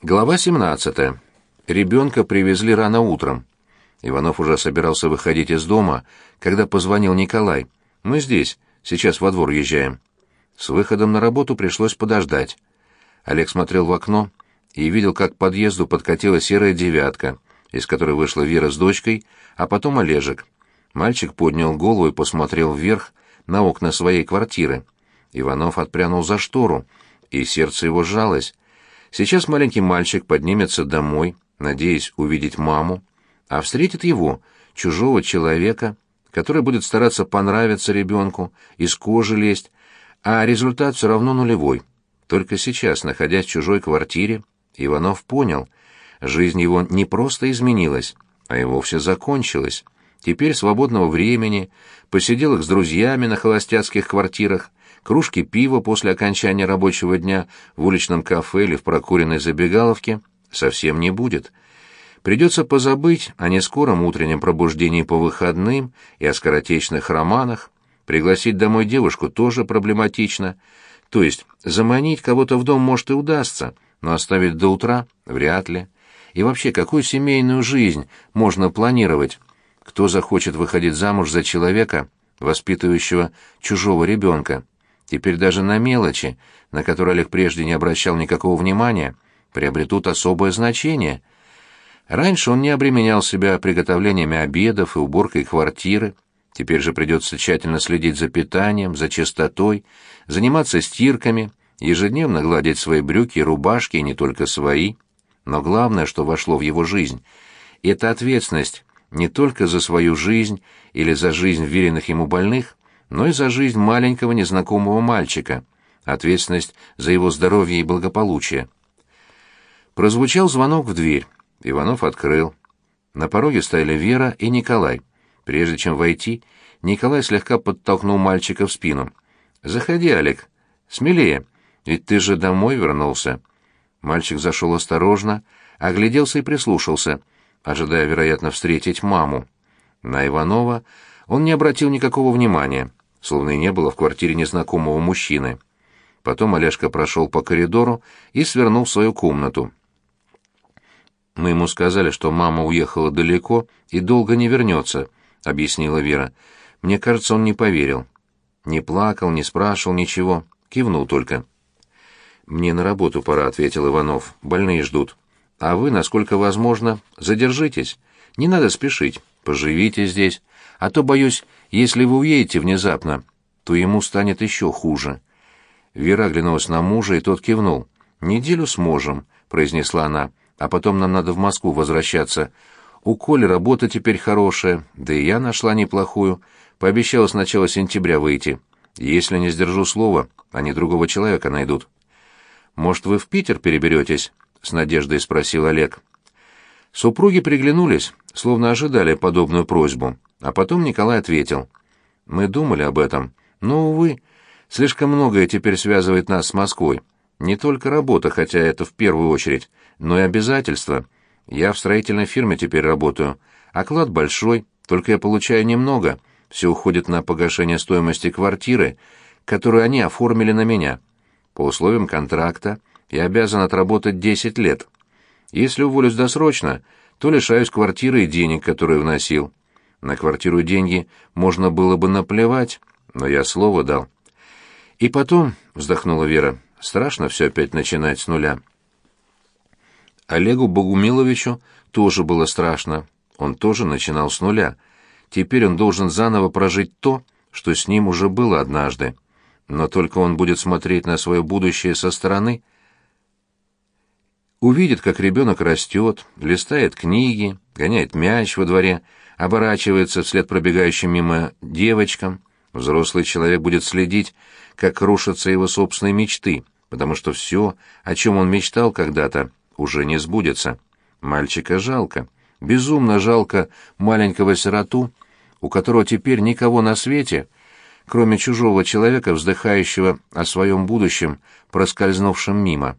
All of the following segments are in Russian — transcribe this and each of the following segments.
Глава 17. Ребенка привезли рано утром. Иванов уже собирался выходить из дома, когда позвонил Николай. «Мы здесь, сейчас во двор езжаем». С выходом на работу пришлось подождать. Олег смотрел в окно и видел, как к подъезду подкатила серая девятка, из которой вышла Вера с дочкой, а потом Олежек. Мальчик поднял голову и посмотрел вверх на окна своей квартиры. Иванов отпрянул за штору, и сердце его сжалось. Сейчас маленький мальчик поднимется домой, надеясь увидеть маму, а встретит его, чужого человека, который будет стараться понравиться ребенку, из кожи лезть, а результат все равно нулевой. Только сейчас, находясь в чужой квартире, Иванов понял, жизнь его не просто изменилась, а и вовсе закончилась. Теперь свободного времени, посиделок с друзьями на холостяцких квартирах, кружки пива после окончания рабочего дня в уличном кафе или в прокуренной забегаловке совсем не будет. Придется позабыть о нескором утреннем пробуждении по выходным и о скоротечных романах. Пригласить домой девушку тоже проблематично. То есть заманить кого-то в дом может и удастся, но оставить до утра вряд ли. И вообще, какую семейную жизнь можно планировать? Кто захочет выходить замуж за человека, воспитывающего чужого ребенка? Теперь даже на мелочи, на которые Олег прежде не обращал никакого внимания, приобретут особое значение. Раньше он не обременял себя приготовлениями обедов и уборкой квартиры, теперь же придется тщательно следить за питанием, за чистотой, заниматься стирками, ежедневно гладить свои брюки и рубашки, и не только свои. Но главное, что вошло в его жизнь, это ответственность не только за свою жизнь или за жизнь веренных ему больных, но и за жизнь маленького незнакомого мальчика, ответственность за его здоровье и благополучие. Прозвучал звонок в дверь. Иванов открыл. На пороге стояли Вера и Николай. Прежде чем войти, Николай слегка подтолкнул мальчика в спину. «Заходи, Олег. Смелее, ведь ты же домой вернулся». Мальчик зашел осторожно, огляделся и прислушался, ожидая, вероятно, встретить маму. На Иванова он не обратил никакого внимания словно и не было в квартире незнакомого мужчины. Потом Олежка прошел по коридору и свернул в свою комнату. «Мы ему сказали, что мама уехала далеко и долго не вернется», — объяснила Вера. «Мне кажется, он не поверил. Не плакал, не спрашивал ничего, кивнул только». «Мне на работу пора», — ответил Иванов. «Больные ждут. А вы, насколько возможно, задержитесь. Не надо спешить. Поживите здесь. А то, боюсь, если вы уедете внезапно, то ему станет еще хуже». Вера оглянулась на мужа, и тот кивнул. «Неделю сможем», — произнесла она, — «а потом нам надо в Москву возвращаться. У Коли работа теперь хорошая, да и я нашла неплохую. Пообещала с начала сентября выйти. Если не сдержу слова, они другого человека найдут». «Может, вы в Питер переберетесь?» — с надеждой спросил Олег. Супруги приглянулись, словно ожидали подобную просьбу. А потом Николай ответил. «Мы думали об этом, но, увы, слишком многое теперь связывает нас с Москвой. Не только работа, хотя это в первую очередь, но и обязательства. Я в строительной фирме теперь работаю. Оклад большой, только я получаю немного. Все уходит на погашение стоимости квартиры, которую они оформили на меня. По условиям контракта я обязан отработать 10 лет. Если уволюсь досрочно, то лишаюсь квартиры и денег, которые вносил. На квартиру деньги можно было бы наплевать, но я слово дал. И потом, вздохнула Вера, страшно все опять начинать с нуля. Олегу Богумиловичу тоже было страшно. Он тоже начинал с нуля. Теперь он должен заново прожить то, что с ним уже было однажды. Но только он будет смотреть на свое будущее со стороны. Увидит, как ребенок растет, листает книги, гоняет мяч во дворе, оборачивается вслед пробегающим мимо девочкам. Взрослый человек будет следить, как рушатся его собственные мечты, потому что все, о чем он мечтал когда-то, уже не сбудется. Мальчика жалко, безумно жалко маленького сироту, у которого теперь никого на свете, кроме чужого человека, вздыхающего о своем будущем, проскользнувшем мимо.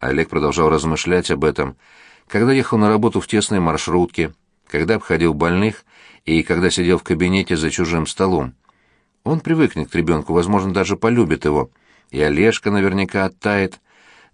Олег продолжал размышлять об этом, когда ехал на работу в тесной маршрутке, когда обходил больных и когда сидел в кабинете за чужим столом. Он привыкнет к ребенку, возможно, даже полюбит его, и Олежка наверняка оттает.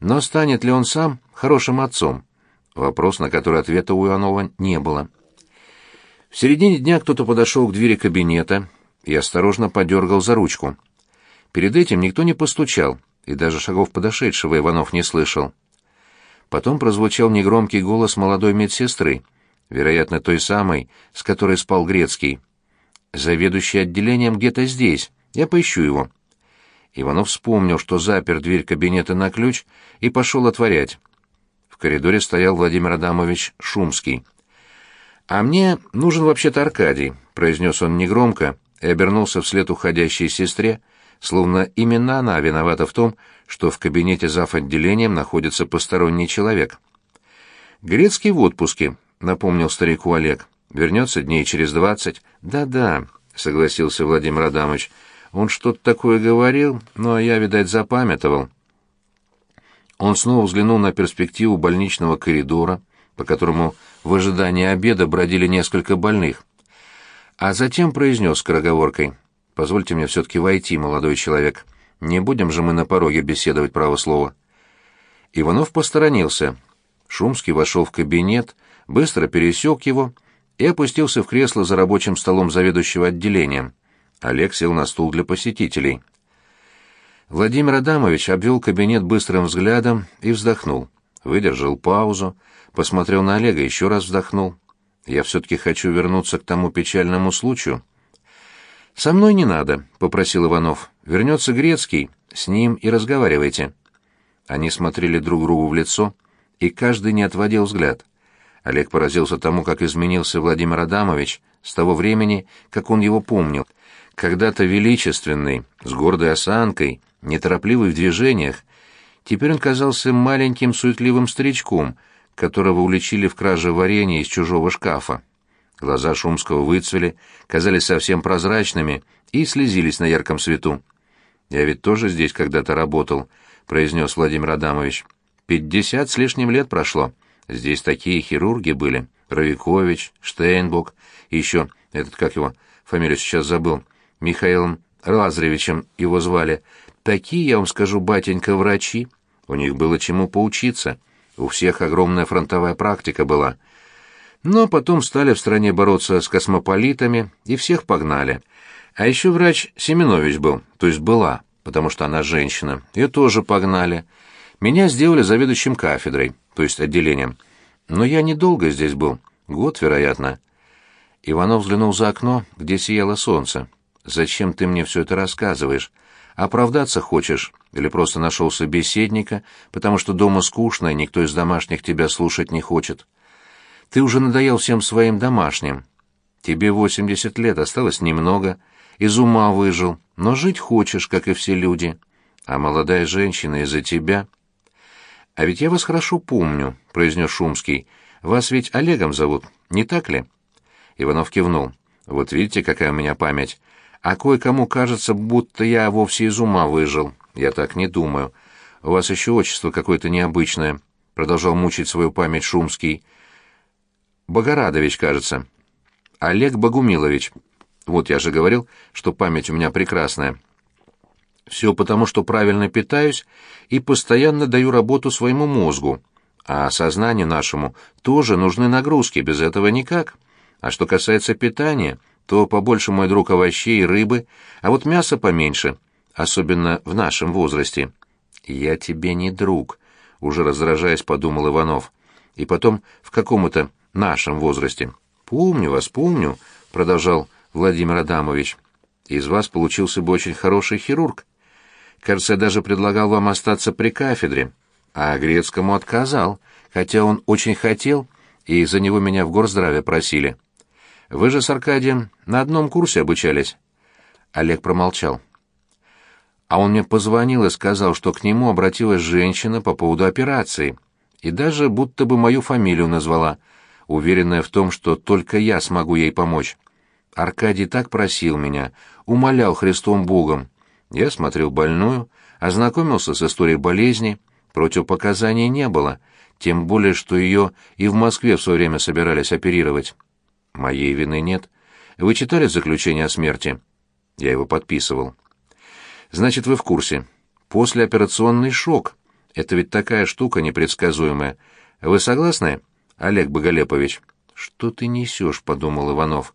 Но станет ли он сам хорошим отцом? Вопрос, на который ответа у Иванова не было. В середине дня кто-то подошел к двери кабинета и осторожно подергал за ручку. Перед этим никто не постучал, и даже шагов подошедшего Иванов не слышал. Потом прозвучал негромкий голос молодой медсестры, вероятно, той самой, с которой спал Грецкий. «Заведующий отделением где-то здесь. Я поищу его». Иванов вспомнил, что запер дверь кабинета на ключ, и пошел отворять. В коридоре стоял Владимир Адамович Шумский. «А мне нужен вообще-то Аркадий», — произнес он негромко и обернулся вслед уходящей сестре, словно именно она виновата в том, что в кабинете зав. отделением находится посторонний человек. «Грецкий в отпуске», — напомнил старику Олег. «Вернется дней через двадцать». «Да-да», — согласился Владимир Адамович. «Он что-то такое говорил, но я, видать, запамятовал». Он снова взглянул на перспективу больничного коридора, по которому в ожидании обеда бродили несколько больных. А затем произнес скороговоркой. «Позвольте мне все-таки войти, молодой человек. Не будем же мы на пороге беседовать право слова». Иванов посторонился. Шумский вошел в кабинет, быстро пересек его и опустился в кресло за рабочим столом заведующего отделением. Олег сел на стул для посетителей. Владимир Адамович обвел кабинет быстрым взглядом и вздохнул. Выдержал паузу, посмотрел на Олега, еще раз вздохнул. «Я все-таки хочу вернуться к тому печальному случаю». «Со мной не надо», — попросил Иванов. «Вернется Грецкий, с ним и разговаривайте». Они смотрели друг другу в лицо, и каждый не отводил взгляд. Олег поразился тому, как изменился Владимир Адамович с того времени, как он его помнил. Когда-то величественный, с гордой осанкой, неторопливый в движениях, теперь он казался маленьким суетливым старичком, которого уличили в краже варенья из чужого шкафа. Глаза Шумского выцвели, казались совсем прозрачными и слезились на ярком свету. «Я ведь тоже здесь когда-то работал», — произнес Владимир Адамович. «Пятьдесят с лишним лет прошло. Здесь такие хирурги были. Равикович, Штейнбок, еще этот, как его, фамилию сейчас забыл, Михаилом Лазаревичем его звали. Такие, я вам скажу, батенька, врачи. У них было чему поучиться. У всех огромная фронтовая практика была. Но потом стали в стране бороться с космополитами и всех погнали. А еще врач Семенович был, то есть была, потому что она женщина. Ее тоже погнали. Меня сделали заведующим кафедрой, то есть отделением. Но я недолго здесь был, год, вероятно. Иванов взглянул за окно, где сияло солнце. «Зачем ты мне все это рассказываешь? Оправдаться хочешь? Или просто нашел собеседника, потому что дома скучно, и никто из домашних тебя слушать не хочет? Ты уже надоел всем своим домашним. Тебе восемьдесят лет, осталось немного, из ума выжил, но жить хочешь, как и все люди. А молодая женщина из-за тебя...» «А ведь я вас хорошо помню», — произнес Шумский. «Вас ведь Олегом зовут, не так ли?» Иванов кивнул. «Вот видите, какая у меня память. А кое-кому кажется, будто я вовсе из ума выжил. Я так не думаю. У вас еще отчество какое-то необычное», — продолжал мучить свою память Шумский. «Богорадович, кажется». «Олег Богумилович. Вот я же говорил, что память у меня прекрасная. Все потому, что правильно питаюсь и постоянно даю работу своему мозгу. А сознанию нашему тоже нужны нагрузки, без этого никак. А что касается питания...» то побольше, мой друг, овощей и рыбы, а вот мяса поменьше, особенно в нашем возрасте. «Я тебе не друг», — уже раздражаясь, подумал Иванов. «И потом в каком-то нашем возрасте». «Помню вас, помню», — продолжал Владимир Адамович. «Из вас получился бы очень хороший хирург. Кажется, даже предлагал вам остаться при кафедре, а Грецкому отказал, хотя он очень хотел, и за него меня в горздраве просили». Вы же с Аркадием на одном курсе обучались. Олег промолчал. А он мне позвонил и сказал, что к нему обратилась женщина по поводу операции, и даже будто бы мою фамилию назвала, уверенная в том, что только я смогу ей помочь. Аркадий так просил меня, умолял Христом Богом. Я смотрел больную, ознакомился с историей болезни, противопоказаний не было, тем более, что ее и в Москве в свое время собирались оперировать. Моей вины нет. Вы читали заключение о смерти? Я его подписывал. Значит, вы в курсе. Послеоперационный шок. Это ведь такая штука непредсказуемая. Вы согласны, Олег Боголепович?» «Что ты несешь?» — подумал Иванов.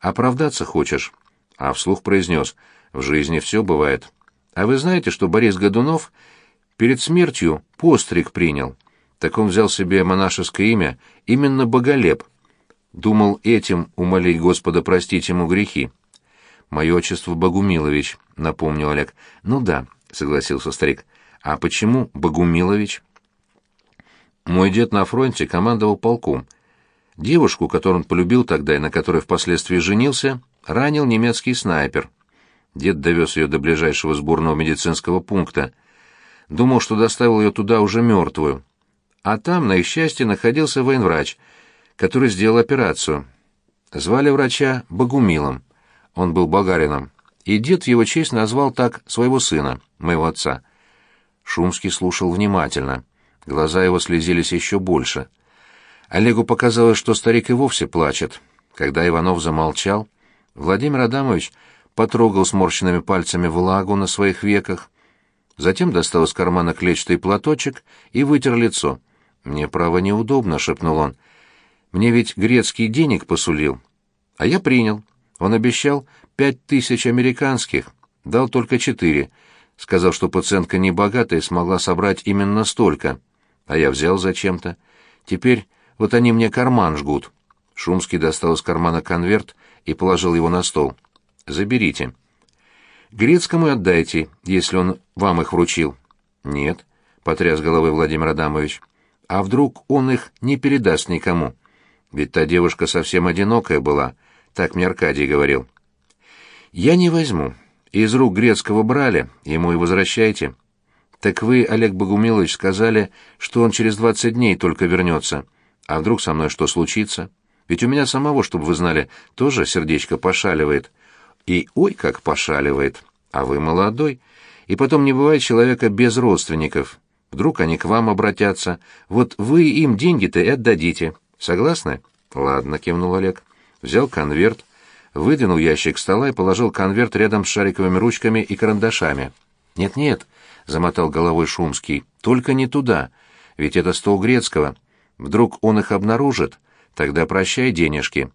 «Оправдаться хочешь?» А вслух произнес. «В жизни все бывает. А вы знаете, что Борис Годунов перед смертью постриг принял? Так он взял себе монашеское имя именно Боголеп. Думал этим умолить Господа простить ему грехи. «Мое отчество Богумилович», — напомнил Олег. «Ну да», — согласился старик. «А почему Богумилович?» «Мой дед на фронте командовал полком. Девушку, которую он полюбил тогда и на которой впоследствии женился, ранил немецкий снайпер. Дед довез ее до ближайшего сборного медицинского пункта. Думал, что доставил ее туда уже мертвую. А там, на их счастье, находился военврач, который сделал операцию. Звали врача Богумилом. Он был богарином. И дед в его честь назвал так своего сына, моего отца. Шумский слушал внимательно. Глаза его слезились еще больше. Олегу показалось, что старик и вовсе плачет. Когда Иванов замолчал, Владимир Адамович потрогал сморщенными пальцами влагу на своих веках, затем достал из кармана клетчатый платочек и вытер лицо. «Мне, право, неудобно», — шепнул он. «Мне ведь Грецкий денег посулил». «А я принял. Он обещал пять тысяч американских, дал только четыре. Сказал, что пациентка не богатая и смогла собрать именно столько. А я взял зачем-то. Теперь вот они мне карман жгут». Шумский достал из кармана конверт и положил его на стол. Заберите. Грецкому отдайте, если он вам их вручил. Нет, потряс головой Владимир Адамович. А вдруг он их не передаст никому? Ведь та девушка совсем одинокая была, так мне Аркадий говорил. Я не возьму. Из рук Грецкого брали, ему и возвращайте. Так вы, Олег Богумилович, сказали, что он через двадцать дней только вернется. А вдруг со мной что случится? Ведь у меня самого, чтобы вы знали, тоже сердечко пошаливает. И ой, как пошаливает. А вы молодой. И потом не бывает человека без родственников. Вдруг они к вам обратятся. Вот вы им деньги-то и отдадите. Согласны? Ладно, кивнул Олег. Взял конверт, выдвинул ящик стола и положил конверт рядом с шариковыми ручками и карандашами. Нет-нет, замотал головой Шумский. Только не туда. Ведь это стол Грецкого. Вдруг он их обнаружит, тогда прощай денежки.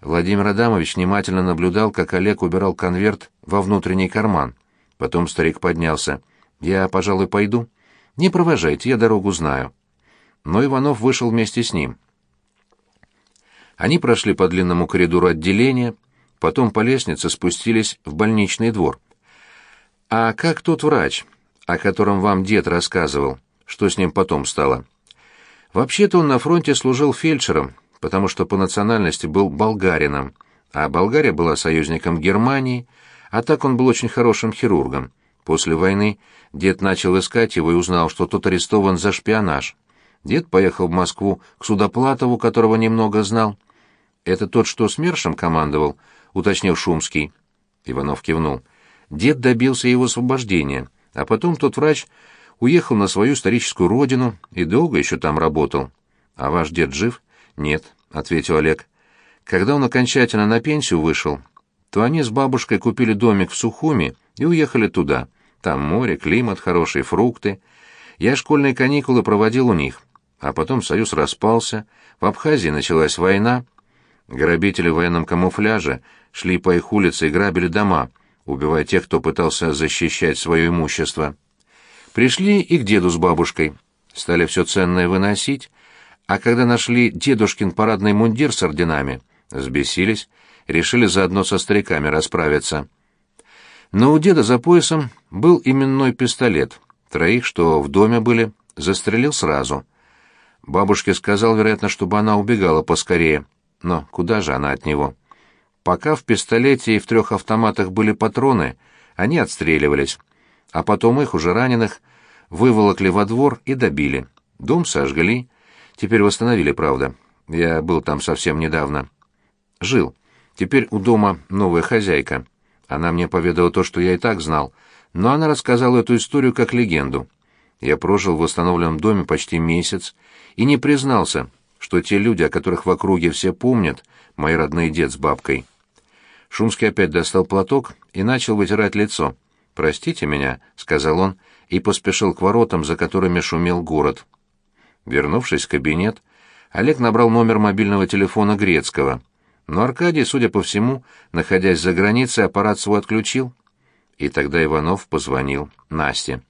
Владимир Адамович внимательно наблюдал, как Олег убирал конверт во внутренний карман. Потом старик поднялся. «Я, пожалуй, пойду. Не провожайте, я дорогу знаю». Но Иванов вышел вместе с ним. Они прошли по длинному коридору отделения, потом по лестнице спустились в больничный двор. «А как тот врач, о котором вам дед рассказывал? Что с ним потом стало?» «Вообще-то он на фронте служил фельдшером, потому что по национальности был болгарином, а Болгария была союзником Германии, а так он был очень хорошим хирургом. После войны дед начал искать его и узнал, что тот арестован за шпионаж. Дед поехал в Москву к Судоплатову, которого немного знал. «Это тот, что СМЕРШем командовал?» — уточнил Шумский. Иванов кивнул. Дед добился его освобождения, а потом тот врач уехал на свою историческую родину и долго еще там работал. А ваш дед жив? «Нет», — ответил Олег. «Когда он окончательно на пенсию вышел, то они с бабушкой купили домик в Сухуми и уехали туда. Там море, климат хороший, фрукты. Я школьные каникулы проводил у них. А потом союз распался, в Абхазии началась война. Грабители в военном камуфляже шли по их улице и грабили дома, убивая тех, кто пытался защищать свое имущество. Пришли и к деду с бабушкой. Стали все ценное выносить, а когда нашли дедушкин парадный мундир с орденами, взбесились, решили заодно со стариками расправиться. Но у деда за поясом был именной пистолет. Троих, что в доме были, застрелил сразу. Бабушке сказал, вероятно, чтобы она убегала поскорее. Но куда же она от него? Пока в пистолете и в трех автоматах были патроны, они отстреливались. А потом их, уже раненых, выволокли во двор и добили. Дом сожгли, Теперь восстановили, правда. Я был там совсем недавно. Жил. Теперь у дома новая хозяйка. Она мне поведала то, что я и так знал, но она рассказала эту историю как легенду. Я прожил в восстановленном доме почти месяц и не признался, что те люди, о которых в округе все помнят, мои родные дед с бабкой. Шумский опять достал платок и начал вытирать лицо. «Простите меня», — сказал он и поспешил к воротам, за которыми шумел город. Вернувшись в кабинет, Олег набрал номер мобильного телефона Грецкого, но Аркадий, судя по всему, находясь за границей, аппарат свой отключил. И тогда Иванов позвонил Насте.